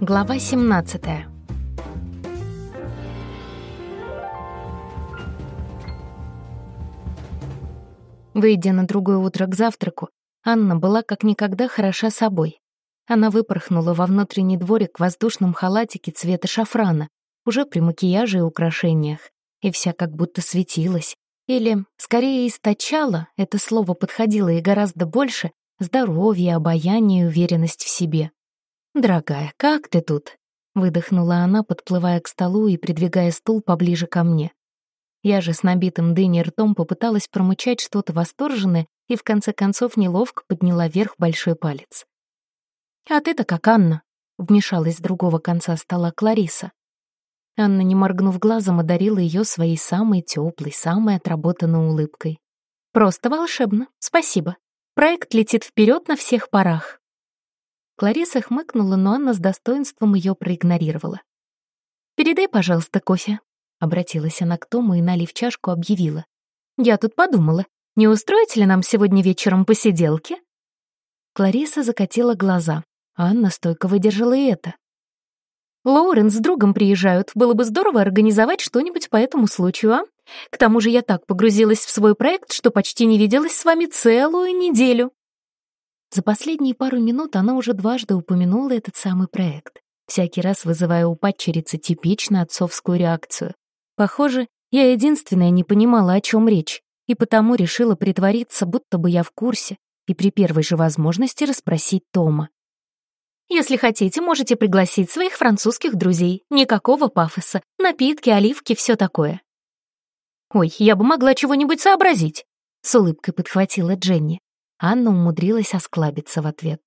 Глава 17 Выйдя на другое утро к завтраку, Анна была как никогда хороша собой. Она выпорхнула во внутренний дворик в воздушном халатике цвета шафрана, уже при макияже и украшениях, и вся как будто светилась. Или, скорее, источала, это слово подходило и гораздо больше, здоровье, обаяние и уверенность в себе. «Дорогая, как ты тут?» — выдохнула она, подплывая к столу и придвигая стул поближе ко мне. Я же с набитым дыней ртом попыталась промычать что-то восторженное и в конце концов неловко подняла вверх большой палец. «А ты-то как Анна?» — вмешалась с другого конца стола Клариса. Анна, не моргнув глазом, одарила ее своей самой теплой, самой отработанной улыбкой. «Просто волшебно, спасибо. Проект летит вперед на всех парах». Клариса хмыкнула, но Анна с достоинством ее проигнорировала. «Передай, пожалуйста, кофе», — обратилась она к Тому и, налив чашку, объявила. «Я тут подумала, не устроить ли нам сегодня вечером посиделки?» Клариса закатила глаза, а Анна стойко выдержала и это. «Лоуренс с другом приезжают, было бы здорово организовать что-нибудь по этому случаю, а? К тому же я так погрузилась в свой проект, что почти не виделась с вами целую неделю». За последние пару минут она уже дважды упомянула этот самый проект, всякий раз вызывая у падчерицы типично отцовскую реакцию. Похоже, я единственная не понимала, о чем речь, и потому решила притвориться, будто бы я в курсе, и при первой же возможности расспросить Тома. «Если хотите, можете пригласить своих французских друзей. Никакого пафоса. Напитки, оливки, все такое». «Ой, я бы могла чего-нибудь сообразить», — с улыбкой подхватила Дженни. Анна умудрилась осклабиться в ответ.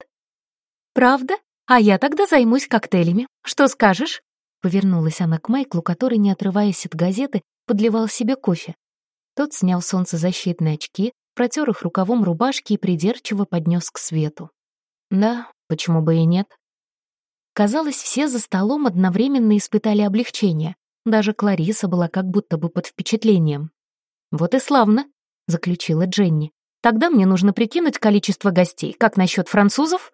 «Правда? А я тогда займусь коктейлями. Что скажешь?» Повернулась она к Майклу, который, не отрываясь от газеты, подливал себе кофе. Тот снял солнцезащитные очки, протер их рукавом рубашки и придирчиво поднес к свету. Да, почему бы и нет? Казалось, все за столом одновременно испытали облегчение. Даже Клариса была как будто бы под впечатлением. «Вот и славно», — заключила Дженни. Тогда мне нужно прикинуть количество гостей. Как насчет французов?»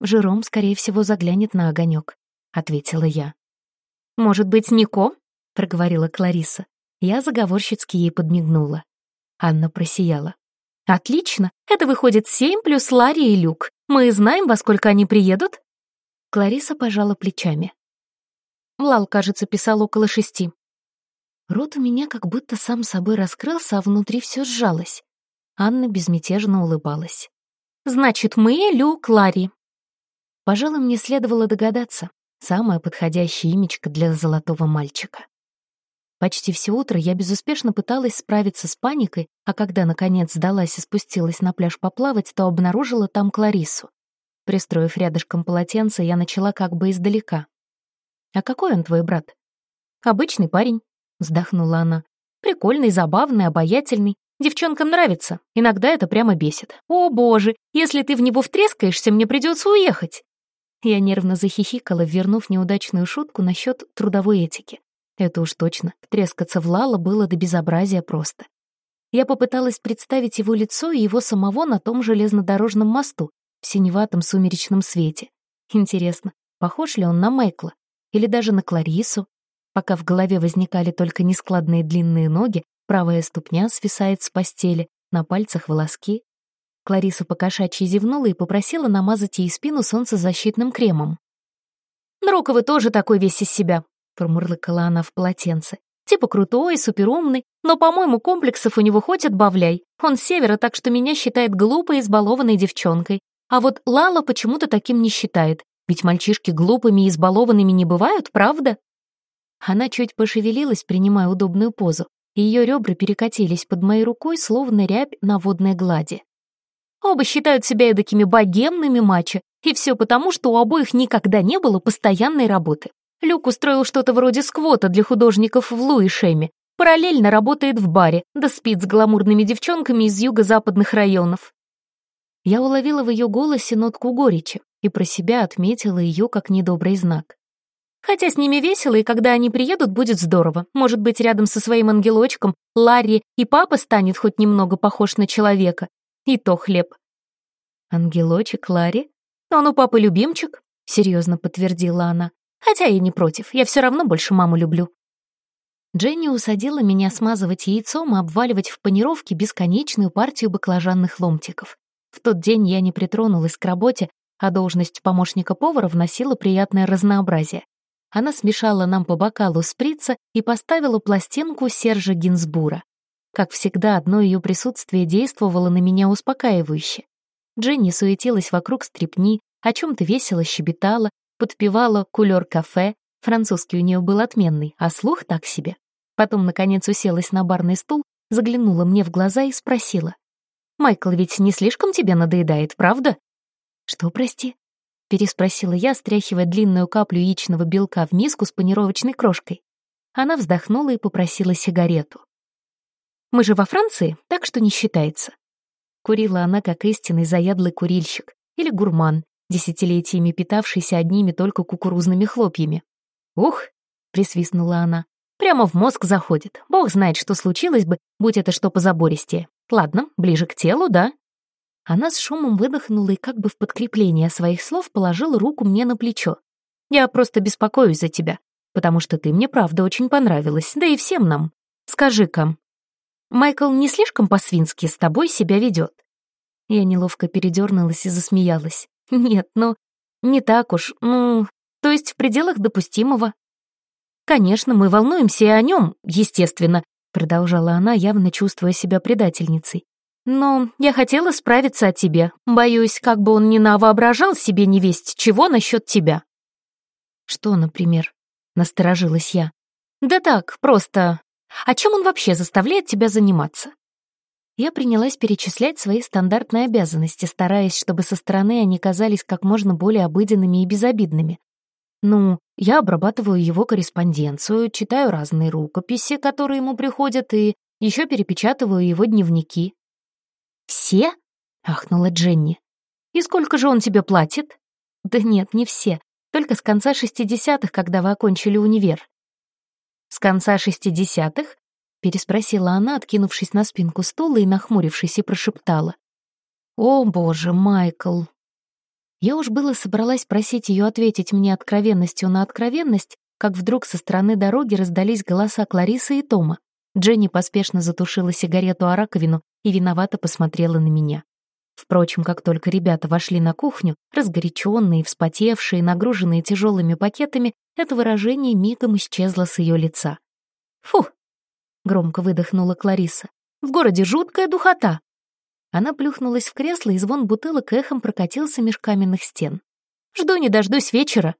«Жером, скорее всего, заглянет на огонек», — ответила я. «Может быть, Нико?» — проговорила Клариса. Я заговорщицки ей подмигнула. Анна просияла. «Отлично! Это выходит семь плюс Ларри и Люк. Мы знаем, во сколько они приедут?» Клариса пожала плечами. Лал, кажется, писал около шести. Рот у меня как будто сам собой раскрылся, а внутри все сжалось. Анна безмятежно улыбалась. «Значит, мы Люк Ларри». Пожалуй, мне следовало догадаться. Самое подходящее имечко для золотого мальчика. Почти все утро я безуспешно пыталась справиться с паникой, а когда, наконец, сдалась и спустилась на пляж поплавать, то обнаружила там Кларису. Пристроив рядышком полотенце, я начала как бы издалека. «А какой он твой брат?» «Обычный парень», — вздохнула она. «Прикольный, забавный, обаятельный. Девчонкам нравится. Иногда это прямо бесит. О, боже, если ты в него втрескаешься, мне придется уехать. Я нервно захихикала, вернув неудачную шутку насчет трудовой этики. Это уж точно, втрескаться в Лала было до безобразия просто. Я попыталась представить его лицо и его самого на том железнодорожном мосту, в синеватом сумеречном свете. Интересно, похож ли он на Майкла? Или даже на Кларису? Пока в голове возникали только нескладные длинные ноги, Правая ступня свисает с постели, на пальцах волоски. Клариса покошачьи зевнула и попросила намазать ей спину солнцезащитным кремом. «Нроковый тоже такой весь из себя», — промурлыкала она в полотенце. «Типа крутой, суперумный, но, по-моему, комплексов у него хоть отбавляй. Он с севера, так что меня считает глупой, избалованной девчонкой. А вот Лала почему-то таким не считает, ведь мальчишки глупыми и избалованными не бывают, правда?» Она чуть пошевелилась, принимая удобную позу, ее ребра перекатились под моей рукой, словно рябь на водной глади. Оба считают себя эдакими богемными мачо, и все потому, что у обоих никогда не было постоянной работы. Люк устроил что-то вроде сквота для художников в Луишеме, параллельно работает в баре, да спит с гламурными девчонками из юго-западных районов. Я уловила в ее голосе нотку горечи и про себя отметила ее как недобрый знак. Хотя с ними весело, и когда они приедут, будет здорово. Может быть, рядом со своим ангелочком Ларри и папа станет хоть немного похож на человека. И то хлеб. Ангелочек Ларри? Он у папы любимчик. серьезно подтвердила она. «Хотя я не против, я все равно больше маму люблю». Дженни усадила меня смазывать яйцом и обваливать в панировке бесконечную партию баклажанных ломтиков. В тот день я не притронулась к работе, а должность помощника повара вносила приятное разнообразие. Она смешала нам по бокалу сприца и поставила пластинку Сержа Гинзбура. Как всегда, одно ее присутствие действовало на меня успокаивающе. Дженни суетилась вокруг стрипни, о чем-то весело щебетала, подпевала кулер-кафе, французский у нее был отменный, а слух так себе. Потом, наконец, уселась на барный стул, заглянула мне в глаза и спросила. «Майкл ведь не слишком тебе надоедает, правда?» «Что, прости?» — переспросила я, стряхивая длинную каплю яичного белка в миску с панировочной крошкой. Она вздохнула и попросила сигарету. Мы же во Франции, так что не считается». Курила она как истинный заядлый курильщик или гурман, десятилетиями питавшийся одними только кукурузными хлопьями. «Ух!» — присвистнула она. «Прямо в мозг заходит. Бог знает, что случилось бы, будь это что позабористее. Ладно, ближе к телу, да?» Она с шумом выдохнула и как бы в подкрепление своих слов положила руку мне на плечо. «Я просто беспокоюсь за тебя, потому что ты мне правда очень понравилась, да и всем нам. Скажи-ка, Майкл не слишком по-свински с тобой себя ведет. Я неловко передернулась и засмеялась. Нет, ну, не так уж, ну, то есть в пределах допустимого. Конечно, мы волнуемся и о нем, естественно, продолжала она, явно чувствуя себя предательницей. Но я хотела справиться о тебе. Боюсь, как бы он не навоображал себе невесть, чего насчет тебя. Что, например? Насторожилась я. Да так, просто а чем он вообще заставляет тебя заниматься?» Я принялась перечислять свои стандартные обязанности, стараясь, чтобы со стороны они казались как можно более обыденными и безобидными. Ну, я обрабатываю его корреспонденцию, читаю разные рукописи, которые ему приходят, и еще перепечатываю его дневники. «Все?» — ахнула Дженни. «И сколько же он тебе платит?» «Да нет, не все. Только с конца шестидесятых, когда вы окончили универ. «С конца шестидесятых?» — переспросила она, откинувшись на спинку стула и нахмурившись, и прошептала. «О, боже, Майкл!» Я уж было собралась просить ее ответить мне откровенностью на откровенность, как вдруг со стороны дороги раздались голоса Кларисы и Тома. Дженни поспешно затушила сигарету о раковину и виновато посмотрела на меня. Впрочем, как только ребята вошли на кухню, разгоряченные, вспотевшие, нагруженные тяжелыми пакетами, это выражение мигом исчезло с ее лица. «Фу!» — громко выдохнула Клариса. «В городе жуткая духота!» Она плюхнулась в кресло, и звон бутылок эхом прокатился меж каменных стен. «Жду не дождусь вечера».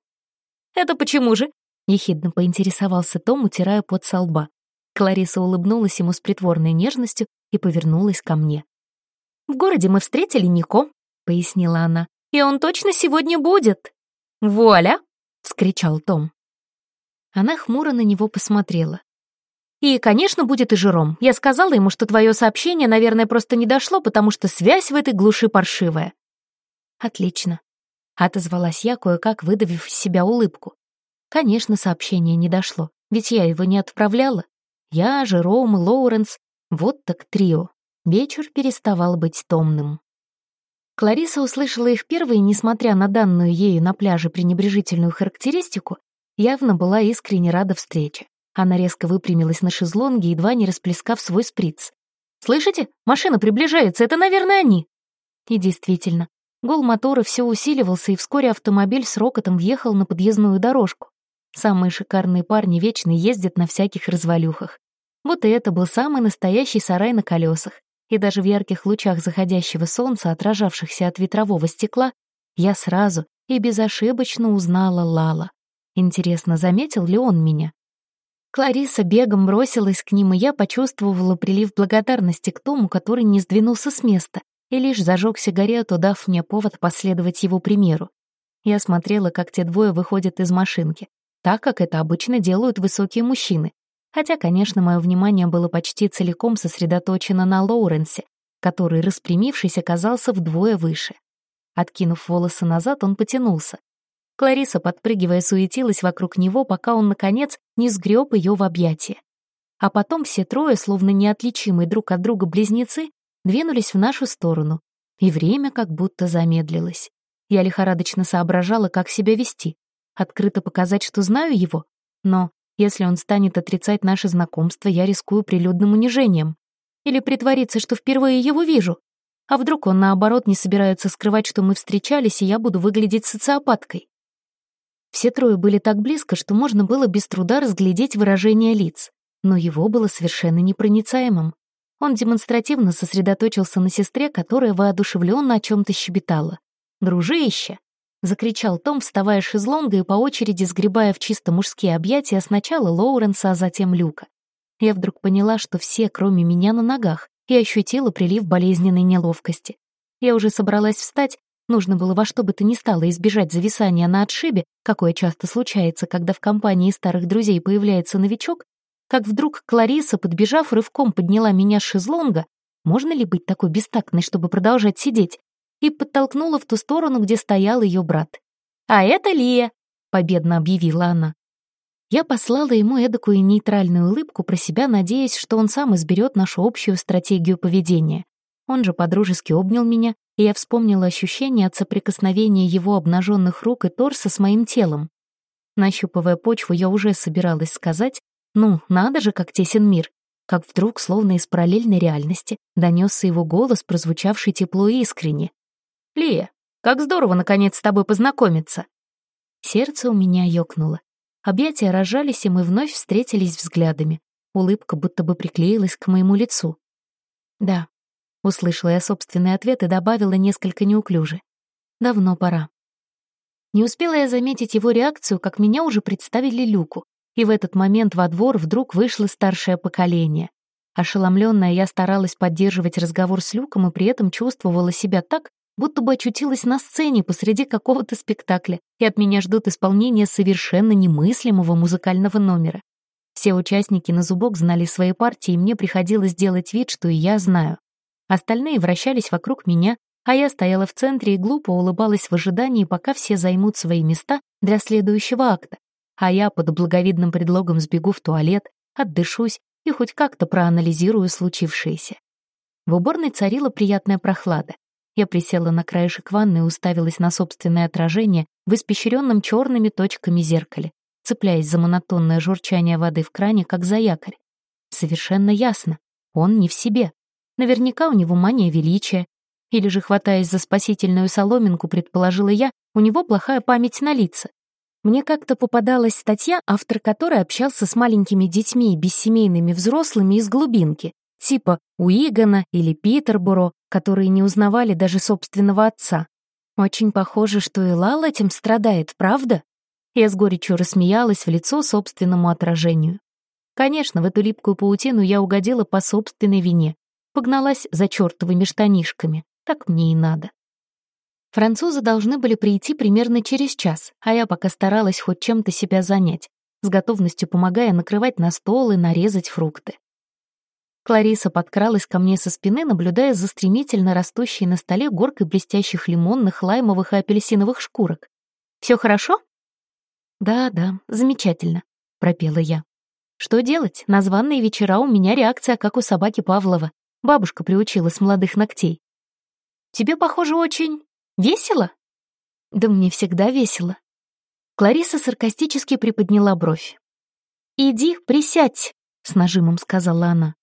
«Это почему же?» — ехидно поинтересовался Том, утирая пот со лба. Клариса улыбнулась ему с притворной нежностью и повернулась ко мне. «В городе мы встретили Нико», — пояснила она. «И он точно сегодня будет». «Вуаля!» — вскричал Том. Она хмуро на него посмотрела. «И, конечно, будет и Жером. Я сказала ему, что твое сообщение, наверное, просто не дошло, потому что связь в этой глуши паршивая». «Отлично», — отозвалась я, кое-как выдавив из себя улыбку. «Конечно, сообщение не дошло, ведь я его не отправляла. Я, Жером и Лоуренс — вот так трио. Вечер переставал быть томным. Клариса услышала их первой, несмотря на данную ею на пляже пренебрежительную характеристику, явно была искренне рада встрече. Она резко выпрямилась на шезлонге, едва не расплескав свой сприц. «Слышите? Машина приближается, это, наверное, они!» И действительно, гул мотора все усиливался, и вскоре автомобиль с рокотом въехал на подъездную дорожку. Самые шикарные парни вечно ездят на всяких развалюхах. Вот и это был самый настоящий сарай на колесах и даже в ярких лучах заходящего солнца, отражавшихся от ветрового стекла, я сразу и безошибочно узнала Лала. Интересно, заметил ли он меня? Клариса бегом бросилась к ним, и я почувствовала прилив благодарности к тому, который не сдвинулся с места и лишь зажег сигарету, дав мне повод последовать его примеру. Я смотрела, как те двое выходят из машинки, так, как это обычно делают высокие мужчины, Хотя, конечно, мое внимание было почти целиком сосредоточено на Лоуренсе, который, распрямившись, оказался вдвое выше. Откинув волосы назад, он потянулся. Клариса, подпрыгивая, суетилась вокруг него, пока он, наконец, не сгреб ее в объятия. А потом все трое, словно неотличимые друг от друга близнецы, двинулись в нашу сторону, и время как будто замедлилось. Я лихорадочно соображала, как себя вести. Открыто показать, что знаю его? Но если он станет отрицать наше знакомство, я рискую прилюдным унижением. Или притвориться, что впервые его вижу. А вдруг он, наоборот, не собирается скрывать, что мы встречались, и я буду выглядеть социопаткой? Все трое были так близко, что можно было без труда разглядеть выражение лиц, но его было совершенно непроницаемым. Он демонстративно сосредоточился на сестре, которая воодушевленно о чем-то щебетала. «Дружище!» — закричал Том, вставая с шезлонга и по очереди сгребая в чисто мужские объятия сначала Лоуренса, а затем Люка. Я вдруг поняла, что все, кроме меня, на ногах, и ощутила прилив болезненной неловкости. Я уже собралась встать, Нужно было во что бы то ни стало избежать зависания на отшибе, какое часто случается, когда в компании старых друзей появляется новичок, как вдруг Клариса, подбежав, рывком подняла меня с шезлонга, можно ли быть такой бестактной, чтобы продолжать сидеть, и подтолкнула в ту сторону, где стоял ее брат. «А это Лия!» — победно объявила она. Я послала ему эдакую нейтральную улыбку про себя, надеясь, что он сам изберет нашу общую стратегию поведения. Он же подружески обнял меня, и я вспомнила ощущение от соприкосновения его обнаженных рук и торса с моим телом. Нащупывая почву, я уже собиралась сказать «Ну, надо же, как тесен мир», как вдруг, словно из параллельной реальности, донесся его голос, прозвучавший тепло и искренне. «Лия, как здорово, наконец, с тобой познакомиться!» Сердце у меня ёкнуло. Объятия разжались, и мы вновь встретились взглядами. Улыбка будто бы приклеилась к моему лицу. Да, Услышала я собственный ответ и добавила несколько неуклюже. Давно пора. Не успела я заметить его реакцию, как меня уже представили Люку, и в этот момент во двор вдруг вышло старшее поколение. Ошеломленная, я старалась поддерживать разговор с Люком и при этом чувствовала себя так, будто бы очутилась на сцене посреди какого-то спектакля, и от меня ждут исполнения совершенно немыслимого музыкального номера. Все участники на зубок знали свои партии, и мне приходилось делать вид, что и я знаю. Остальные вращались вокруг меня, а я стояла в центре и глупо улыбалась в ожидании, пока все займут свои места для следующего акта. А я под благовидным предлогом сбегу в туалет, отдышусь и хоть как-то проанализирую случившееся. В уборной царила приятная прохлада. Я присела на краешек ванны и уставилась на собственное отражение в испещренном черными точками зеркале, цепляясь за монотонное журчание воды в кране, как за якорь. Совершенно ясно, он не в себе. Наверняка у него мания величия. Или же, хватаясь за спасительную соломинку, предположила я, у него плохая память на лица. Мне как-то попадалась статья, автор которой общался с маленькими детьми и бессемейными взрослыми из глубинки, типа Уигана или Питерборо, которые не узнавали даже собственного отца. Очень похоже, что и Лал этим страдает, правда? Я с горечью рассмеялась в лицо собственному отражению. Конечно, в эту липкую паутину я угодила по собственной вине. Погналась за чертовыми штанишками. Так мне и надо. Французы должны были прийти примерно через час, а я пока старалась хоть чем-то себя занять, с готовностью помогая накрывать на стол и нарезать фрукты. Клариса подкралась ко мне со спины, наблюдая за стремительно растущей на столе горкой блестящих лимонных, лаймовых и апельсиновых шкурок. «Все хорошо?» «Да, да, замечательно», — пропела я. «Что делать? На званные вечера у меня реакция, как у собаки Павлова. Бабушка приучила с молодых ногтей. Тебе, похоже, очень весело? Да мне всегда весело. Клариса саркастически приподняла бровь. «Иди, присядь», — с нажимом сказала она.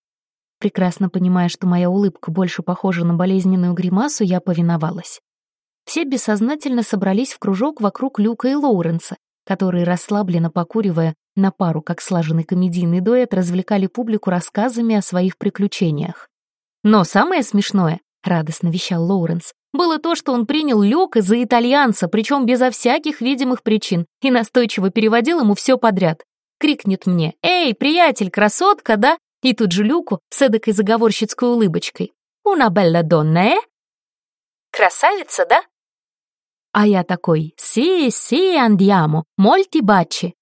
Прекрасно понимая, что моя улыбка больше похожа на болезненную гримасу, я повиновалась. Все бессознательно собрались в кружок вокруг Люка и Лоуренса, которые, расслабленно покуривая на пару, как слаженный комедийный дуэт, развлекали публику рассказами о своих приключениях. Но самое смешное, радостно вещал Лоуренс, было то, что он принял Люка за итальянца, причем безо всяких видимых причин, и настойчиво переводил ему все подряд. Крикнет мне «Эй, приятель, красотка, да?» И тут же Люку с эдакой заговорщицкой улыбочкой. «Una bella donna, eh?» «Красавица, да?» А я такой «Си, си, andiamo, molti baci».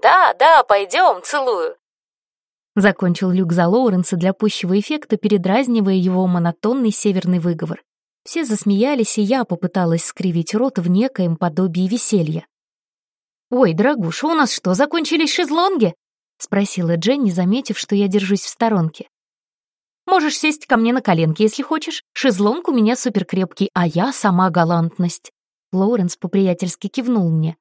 «Да, да, пойдем, целую». Закончил Люк за Лоуренса для пущего эффекта, передразнивая его монотонный северный выговор. Все засмеялись, и я попыталась скривить рот в некоем подобии веселья. «Ой, дорогуша, у нас что, закончились шезлонги?» — спросила Дженни, заметив, что я держусь в сторонке. Можешь сесть ко мне на коленки, если хочешь. Шезлонг у меня суперкрепкий, а я сама галантность». Лоуренс по-приятельски кивнул мне.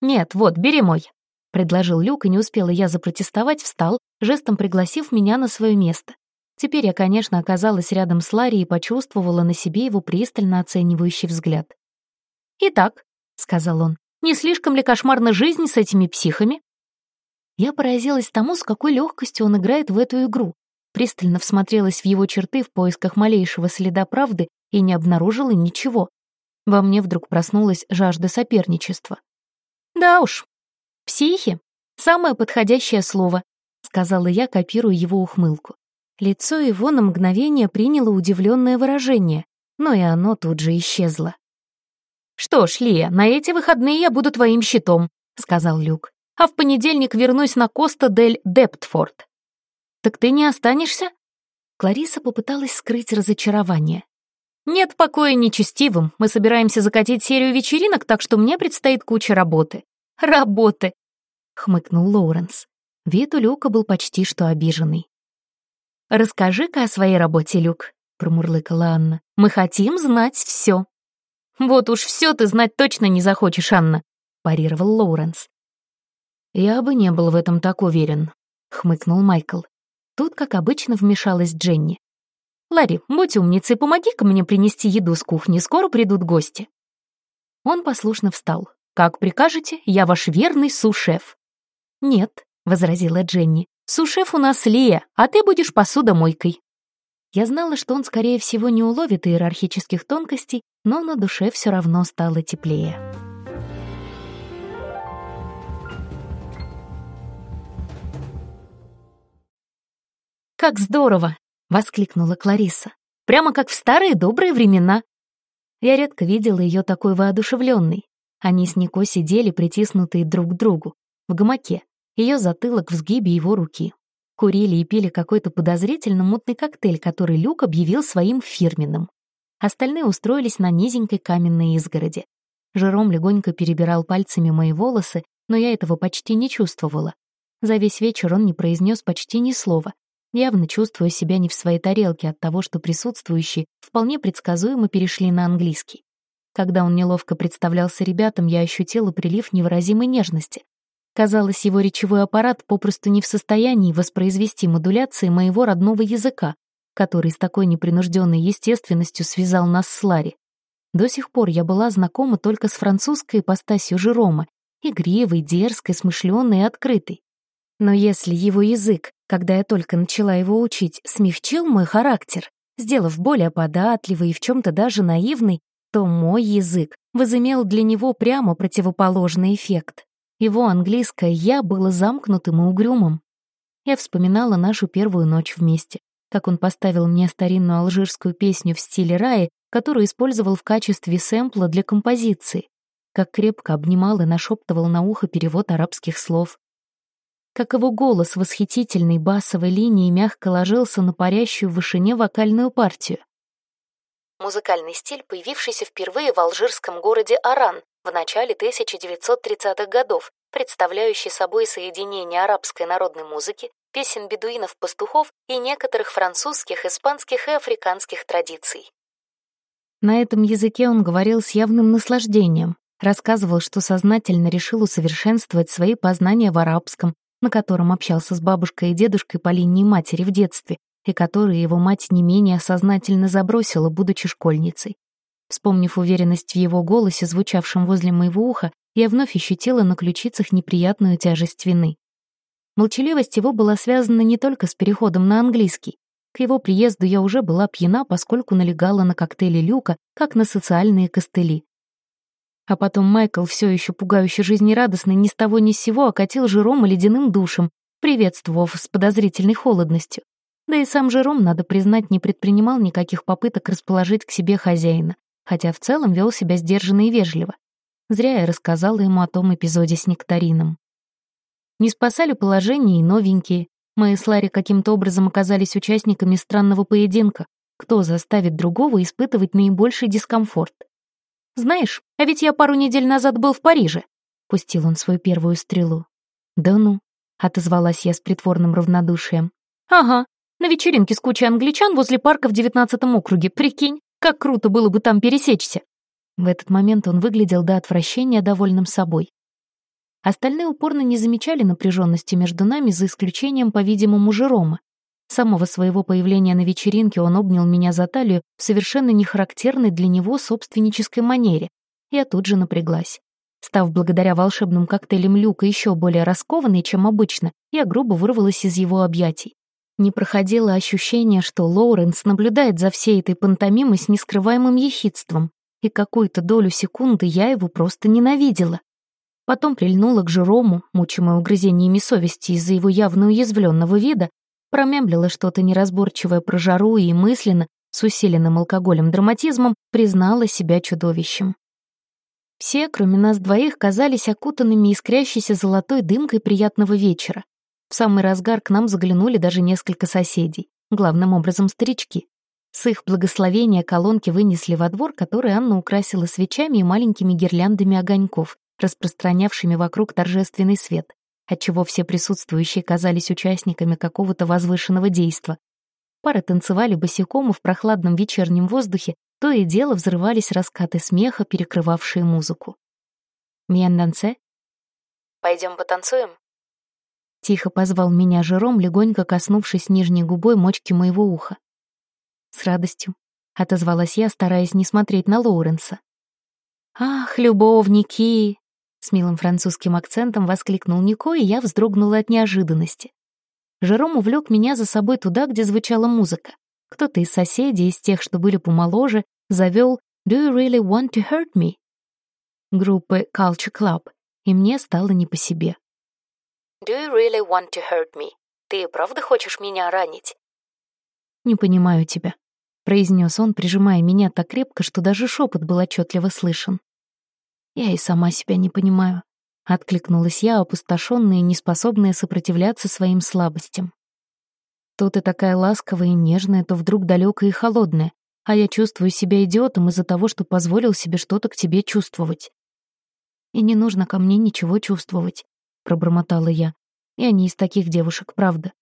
«Нет, вот, бери мой», — предложил Люк, и не успела я запротестовать, встал, жестом пригласив меня на свое место. Теперь я, конечно, оказалась рядом с Ларри и почувствовала на себе его пристально оценивающий взгляд. «Итак», — сказал он, — «не слишком ли кошмарна жизнь с этими психами?» Я поразилась тому, с какой легкостью он играет в эту игру, пристально всмотрелась в его черты в поисках малейшего следа правды и не обнаружила ничего. Во мне вдруг проснулась жажда соперничества. «Да уж, психи — самое подходящее слово», — сказала я, копируя его ухмылку. Лицо его на мгновение приняло удивленное выражение, но и оно тут же исчезло. «Что ж, Лия, на эти выходные я буду твоим щитом», — сказал Люк. «А в понедельник вернусь на Коста-дель-Дептфорд». «Так ты не останешься?» Клариса попыталась скрыть разочарование. «Нет покоя нечестивым. Мы собираемся закатить серию вечеринок, так что мне предстоит куча работы». «Работы!» — хмыкнул Лоуренс. Вид у Люка был почти что обиженный. «Расскажи-ка о своей работе, Люк», — промурлыкала Анна. «Мы хотим знать все». «Вот уж все ты знать точно не захочешь, Анна», — парировал Лоуренс. «Я бы не был в этом так уверен», — хмыкнул Майкл. Тут, как обычно, вмешалась Дженни. «Ларри, будь умницей, помоги-ка мне принести еду с кухни, скоро придут гости». Он послушно встал. «Как прикажете, я ваш верный сушеф». «Нет», — возразила Дженни, Сушеф у нас Лия, а ты будешь посудомойкой». Я знала, что он, скорее всего, не уловит иерархических тонкостей, но на душе все равно стало теплее. «Как здорово!» — воскликнула Клариса. «Прямо как в старые добрые времена!» Я редко видела ее такой воодушевленной. Они с Нико сидели, притиснутые друг к другу, в гамаке, ее затылок в сгибе его руки. Курили и пили какой-то подозрительно мутный коктейль, который Люк объявил своим фирменным. Остальные устроились на низенькой каменной изгороди. Жером легонько перебирал пальцами мои волосы, но я этого почти не чувствовала. За весь вечер он не произнес почти ни слова, явно чувствуя себя не в своей тарелке от того, что присутствующие вполне предсказуемо перешли на английский. Когда он неловко представлялся ребятам, я ощутила прилив невыразимой нежности, Казалось, его речевой аппарат попросту не в состоянии воспроизвести модуляции моего родного языка, который с такой непринужденной естественностью связал нас с Ларри. До сих пор я была знакома только с французской ипостасью Жерома, игривой, дерзкой, смышленной и открытой. Но если его язык, когда я только начала его учить, смягчил мой характер, сделав более податливый и в чем-то даже наивный, то мой язык возымел для него прямо противоположный эффект. Его английское «я» было замкнутым и угрюмым. Я вспоминала нашу первую ночь вместе, как он поставил мне старинную алжирскую песню в стиле раи, которую использовал в качестве сэмпла для композиции, как крепко обнимал и нашептывал на ухо перевод арабских слов, как его голос восхитительной басовой линии мягко ложился на парящую в вышине вокальную партию. Музыкальный стиль, появившийся впервые в алжирском городе Аран в начале 1930-х годов, представляющий собой соединение арабской народной музыки, песен бедуинов-пастухов и некоторых французских, испанских и африканских традиций. На этом языке он говорил с явным наслаждением, рассказывал, что сознательно решил усовершенствовать свои познания в арабском, на котором общался с бабушкой и дедушкой по линии матери в детстве, и которые его мать не менее сознательно забросила, будучи школьницей. Вспомнив уверенность в его голосе, звучавшем возле моего уха, я вновь ощутила на ключицах неприятную тяжесть вины. Молчаливость его была связана не только с переходом на английский. К его приезду я уже была пьяна, поскольку налегала на коктейли Люка, как на социальные костыли. А потом Майкл, все еще пугающе жизнерадостный, ни с того ни с сего окатил Жерома ледяным душем, приветствовав с подозрительной холодностью. Да и сам Жером, надо признать, не предпринимал никаких попыток расположить к себе хозяина хотя в целом вел себя сдержанно и вежливо. Зря я рассказала ему о том эпизоде с нектарином. Не спасали положение и новенькие. Мы с Ларри каким-то образом оказались участниками странного поединка. Кто заставит другого испытывать наибольший дискомфорт? «Знаешь, а ведь я пару недель назад был в Париже», — пустил он свою первую стрелу. «Да ну», — отозвалась я с притворным равнодушием. «Ага, На вечеринке с кучей англичан возле парка в девятнадцатом округе. Прикинь, как круто было бы там пересечься!» В этот момент он выглядел до отвращения довольным собой. Остальные упорно не замечали напряженности между нами, за исключением, по-видимому, Жерома. С самого своего появления на вечеринке он обнял меня за талию в совершенно нехарактерной для него собственнической манере. Я тут же напряглась. Став благодаря волшебным коктейлям Люка еще более раскованной, чем обычно, я грубо вырвалась из его объятий. Не проходило ощущение, что Лоуренс наблюдает за всей этой пантомимой с нескрываемым ехидством, и какую-то долю секунды я его просто ненавидела. Потом прильнула к Жерому, мучимая угрызениями совести из-за его явно уязвленного вида, промямлила что-то неразборчивое про жару и мысленно, с усиленным алкоголем драматизмом, признала себя чудовищем. Все, кроме нас двоих, казались окутанными искрящейся золотой дымкой приятного вечера. В самый разгар к нам заглянули даже несколько соседей, главным образом старички. С их благословения колонки вынесли во двор, который Анна украсила свечами и маленькими гирляндами огоньков, распространявшими вокруг торжественный свет, отчего все присутствующие казались участниками какого-то возвышенного действа. Пары танцевали босиком, и в прохладном вечернем воздухе то и дело взрывались раскаты смеха, перекрывавшие музыку. «Мьянданце?» «Пойдем потанцуем?» Тихо позвал меня Жером, легонько коснувшись нижней губой мочки моего уха. «С радостью», — отозвалась я, стараясь не смотреть на Лоуренса. «Ах, любовники!» — с милым французским акцентом воскликнул Нико, и я вздрогнула от неожиданности. Жером увлек меня за собой туда, где звучала музыка. Кто-то из соседей, из тех, что были помоложе, завел «Do you really want to hurt me?» группы Culture Club, и мне стало не по себе. «Do you really want to hurt me?» Ты правда хочешь меня ранить? Не понимаю тебя произнес он, прижимая меня так крепко, что даже шепот был отчетливо слышен. Я и сама себя не понимаю. Откликнулась я, опустошенная и неспособная сопротивляться своим слабостям. То ты такая ласковая и нежная, то вдруг далекая и холодная, а я чувствую себя идиотом из-за того, что позволил себе что-то к тебе чувствовать. И не нужно ко мне ничего чувствовать, пробормотала я. Я не из таких девушек, правда.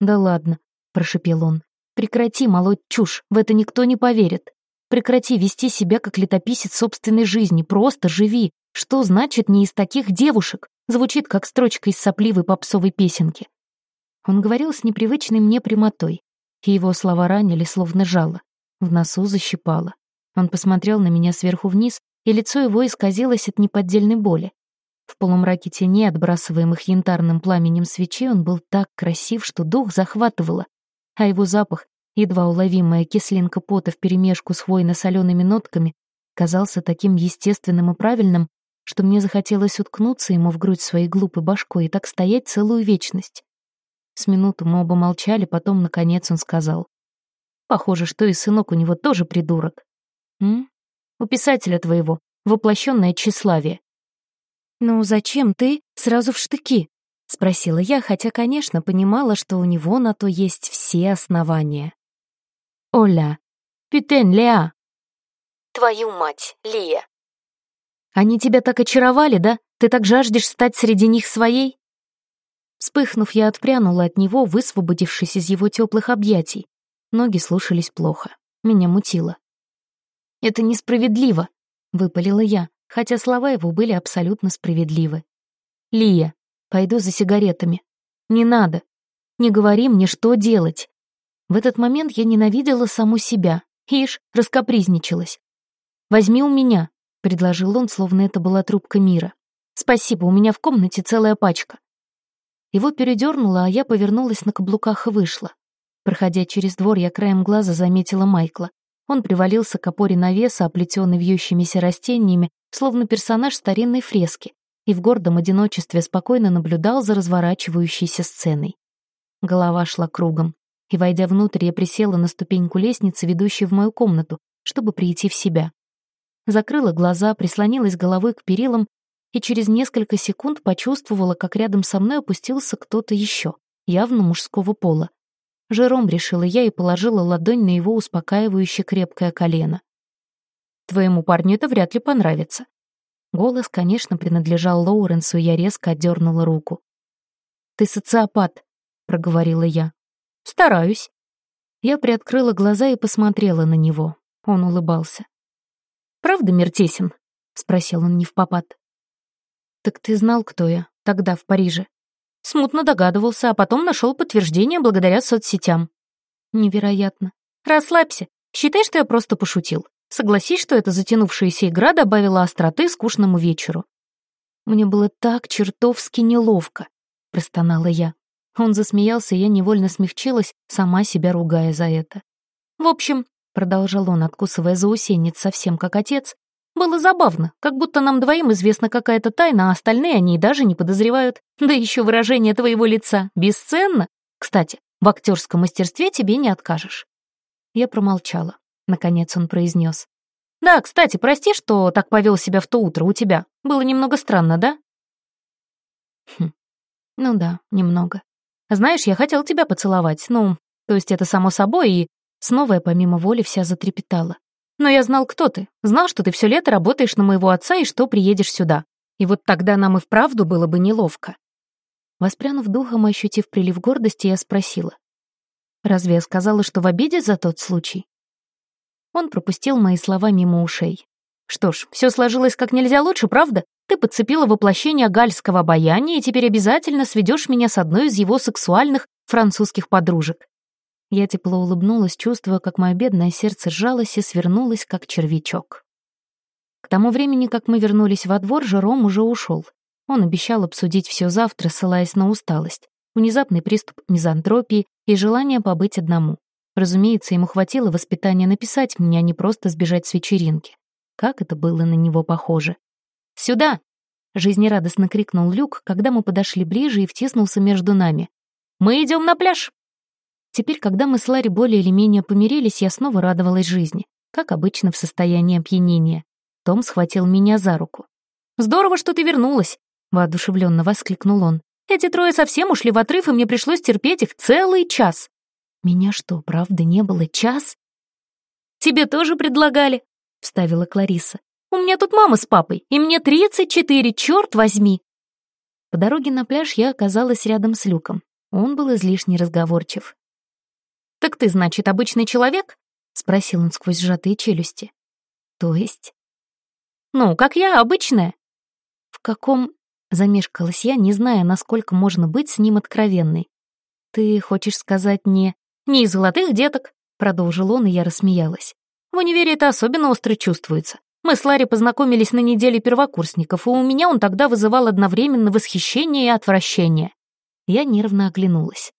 Да ладно, прошепел он. Прекрати молоть чушь, в это никто не поверит. Прекрати вести себя как летописец собственной жизни, просто живи. Что значит не из таких девушек? Звучит как строчка из сопливой попсовой песенки. Он говорил с непривычной мне прямотой, и его слова ранили, словно жало. В носу защипало. Он посмотрел на меня сверху вниз, и лицо его исказилось от неподдельной боли. В полумраке теней, отбрасываемых янтарным пламенем свечи, он был так красив, что дух захватывало, а его запах едва уловимая кислинка пота вперемешку с хвойно-солеными нотками, казался таким естественным и правильным, что мне захотелось уткнуться ему в грудь своей глупой башкой и так стоять целую вечность. С минуту мы оба молчали, потом, наконец, он сказал. «Похоже, что и сынок у него тоже придурок. М? У писателя твоего воплощенное тщеславие». «Ну зачем ты сразу в штыки?» — спросила я, хотя, конечно, понимала, что у него на то есть все основания. Оля. Пютен, Леа. Твою мать, Лия. Они тебя так очаровали, да? Ты так жаждешь стать среди них своей? Вспыхнув, я отпрянула от него, высвободившись из его теплых объятий. Ноги слушались плохо. Меня мутило. «Это несправедливо», — выпалила я, хотя слова его были абсолютно справедливы. «Лия, пойду за сигаретами. Не надо. Не говори мне, что делать. В этот момент я ненавидела саму себя. Ишь, раскопризничалась. «Возьми у меня», — предложил он, словно это была трубка мира. «Спасибо, у меня в комнате целая пачка». Его передернуло, а я повернулась на каблуках и вышла. Проходя через двор, я краем глаза заметила Майкла. Он привалился к опоре навеса, оплетенный вьющимися растениями, словно персонаж старинной фрески, и в гордом одиночестве спокойно наблюдал за разворачивающейся сценой. Голова шла кругом и, войдя внутрь, я присела на ступеньку лестницы, ведущей в мою комнату, чтобы прийти в себя. Закрыла глаза, прислонилась головой к перилам и через несколько секунд почувствовала, как рядом со мной опустился кто-то еще, явно мужского пола. Жером решила я и положила ладонь на его успокаивающе крепкое колено. «Твоему парню это вряд ли понравится». Голос, конечно, принадлежал Лоуренсу, и я резко отдернула руку. «Ты социопат», — проговорила я. Стараюсь». Я приоткрыла глаза и посмотрела на него. Он улыбался. «Правда, Мертесин?» — спросил он не в попад. «Так ты знал, кто я тогда в Париже?» Смутно догадывался, а потом нашел подтверждение благодаря соцсетям. Невероятно. Расслабься. Считай, что я просто пошутил. Согласись, что эта затянувшаяся игра добавила остроты скучному вечеру. Мне было так чертовски неловко, простонала я. Он засмеялся, и я невольно смягчилась, сама себя ругая за это. В общем, продолжал он, откусывая заусенец совсем как отец, было забавно, как будто нам двоим известна какая-то тайна, а остальные они даже не подозревают. Да еще выражение твоего лица бесценно. Кстати, в актерском мастерстве тебе не откажешь. Я промолчала. Наконец он произнес. «Да, кстати, прости, что так повел себя в то утро у тебя. Было немного странно, да?» Хм. Ну да, немного. Знаешь, я хотел тебя поцеловать, ну, то есть это само собой, и снова я помимо воли вся затрепетала. Но я знал, кто ты, знал, что ты все лето работаешь на моего отца и что приедешь сюда. И вот тогда нам и вправду было бы неловко. Воспрянув духом и ощутив прилив гордости, я спросила. «Разве я сказала, что в обиде за тот случай?» Он пропустил мои слова мимо ушей. «Что ж, все сложилось как нельзя лучше, правда? Ты подцепила воплощение гальского обаяния и теперь обязательно сведешь меня с одной из его сексуальных французских подружек. Я тепло улыбнулась, чувствуя, как мое бедное сердце сжалось и свернулось, как червячок. К тому времени, как мы вернулись во двор, Жером уже ушел. Он обещал обсудить все завтра, ссылаясь на усталость, внезапный приступ мизантропии и желание побыть одному. Разумеется, ему хватило воспитания написать мне, а не просто сбежать с вечеринки. Как это было на него похоже. «Сюда!» — жизнерадостно крикнул Люк, когда мы подошли ближе и втиснулся между нами. «Мы идем на пляж!» Теперь, когда мы с Ларри более или менее помирились, я снова радовалась жизни, как обычно в состоянии опьянения. Том схватил меня за руку. «Здорово, что ты вернулась!» — воодушевленно воскликнул он. «Эти трое совсем ушли в отрыв, и мне пришлось терпеть их целый час». «Меня что, правда не было час?» «Тебе тоже предлагали», — вставила Клариса. Меня тут мама с папой, и мне 34, черт возьми!» По дороге на пляж я оказалась рядом с Люком. Он был излишне разговорчив. «Так ты, значит, обычный человек?» — спросил он сквозь сжатые челюсти. «То есть?» «Ну, как я, обычная». «В каком...» — замешкалась я, не зная, насколько можно быть с ним откровенной. «Ты хочешь сказать не...» «Не из золотых деток», — продолжил он, и я рассмеялась. «В универе это особенно остро чувствуется. Мы с Ларри познакомились на неделе первокурсников, и у меня он тогда вызывал одновременно восхищение и отвращение. Я нервно оглянулась.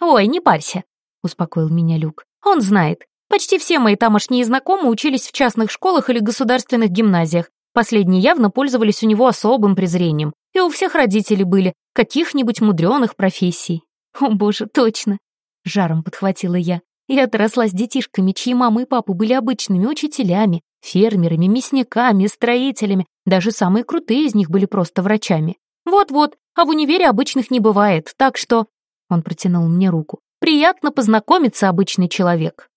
«Ой, не парься», — успокоил меня Люк. «Он знает. Почти все мои тамошние знакомые учились в частных школах или государственных гимназиях. Последние явно пользовались у него особым презрением. И у всех родители были каких-нибудь мудреных профессий. О боже, точно. Жаром подхватила я. Я отросла с детишками, чьи мамы и папы были обычными учителями, фермерами, мясниками, строителями. Даже самые крутые из них были просто врачами. Вот-вот, а в универе обычных не бывает, так что... Он протянул мне руку. Приятно познакомиться, обычный человек.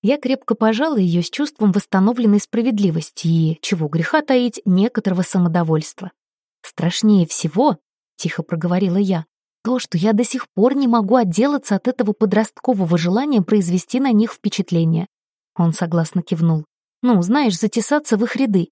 Я крепко пожала ее с чувством восстановленной справедливости и, чего греха таить, некоторого самодовольства. «Страшнее всего», — тихо проговорила я, то, что я до сих пор не могу отделаться от этого подросткового желания произвести на них впечатление. Он согласно кивнул. Ну, знаешь, затесаться в их ряды.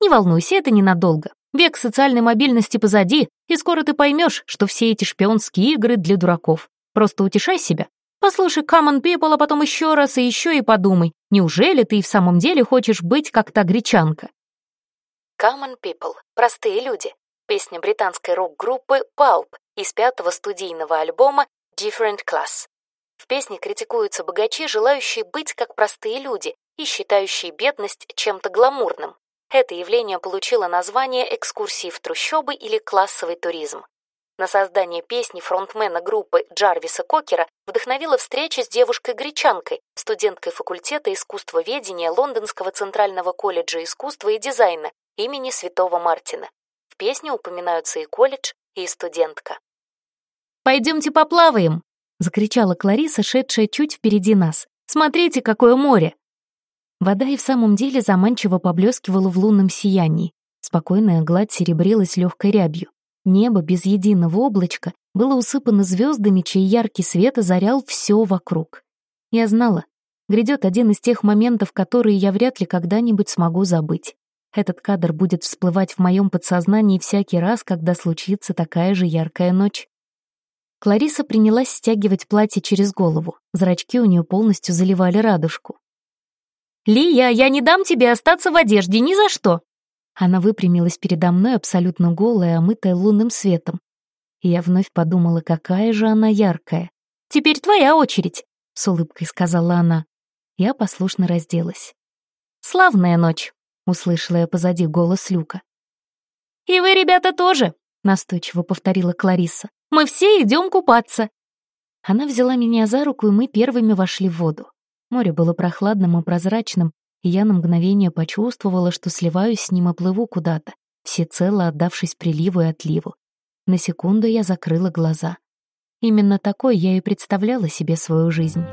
Не волнуйся, это ненадолго. Век социальной мобильности позади, и скоро ты поймешь, что все эти шпионские игры для дураков. Просто утешай себя. Послушай Common People, а потом еще раз и еще и подумай, неужели ты и в самом деле хочешь быть как та гречанка? Common People. Простые люди. Песня британской рок-группы Pulp из пятого студийного альбома Different Class. В песне критикуются богачи, желающие быть как простые люди и считающие бедность чем-то гламурным. Это явление получило название экскурсии в трущобы или классовый туризм. На создание песни фронтмена группы Джарвиса Кокера вдохновила встреча с девушкой-гречанкой, студенткой факультета искусствоведения Лондонского центрального колледжа искусства и дизайна имени Святого Мартина. В песне упоминаются и колледж, и студентка. «Пойдемте поплаваем!» — закричала Клариса, шедшая чуть впереди нас. «Смотрите, какое море!» Вода и в самом деле заманчиво поблескивала в лунном сиянии. Спокойная гладь серебрилась легкой рябью. Небо без единого облачка было усыпано звездами, чей яркий свет озарял все вокруг. Я знала, грядет один из тех моментов, которые я вряд ли когда-нибудь смогу забыть. Этот кадр будет всплывать в моем подсознании всякий раз, когда случится такая же яркая ночь. Клариса принялась стягивать платье через голову. Зрачки у нее полностью заливали радужку. «Лия, я не дам тебе остаться в одежде ни за что!» Она выпрямилась передо мной, абсолютно голая, омытая лунным светом. И я вновь подумала, какая же она яркая. «Теперь твоя очередь», — с улыбкой сказала она. Я послушно разделась. «Славная ночь», — услышала я позади голос Люка. «И вы, ребята, тоже», — настойчиво повторила Клариса. Мы все идем купаться!» Она взяла меня за руку, и мы первыми вошли в воду. Море было прохладным и прозрачным, и я на мгновение почувствовала, что сливаюсь с ним и плыву куда-то, всецело отдавшись приливу и отливу. На секунду я закрыла глаза. Именно такой я и представляла себе свою жизнь.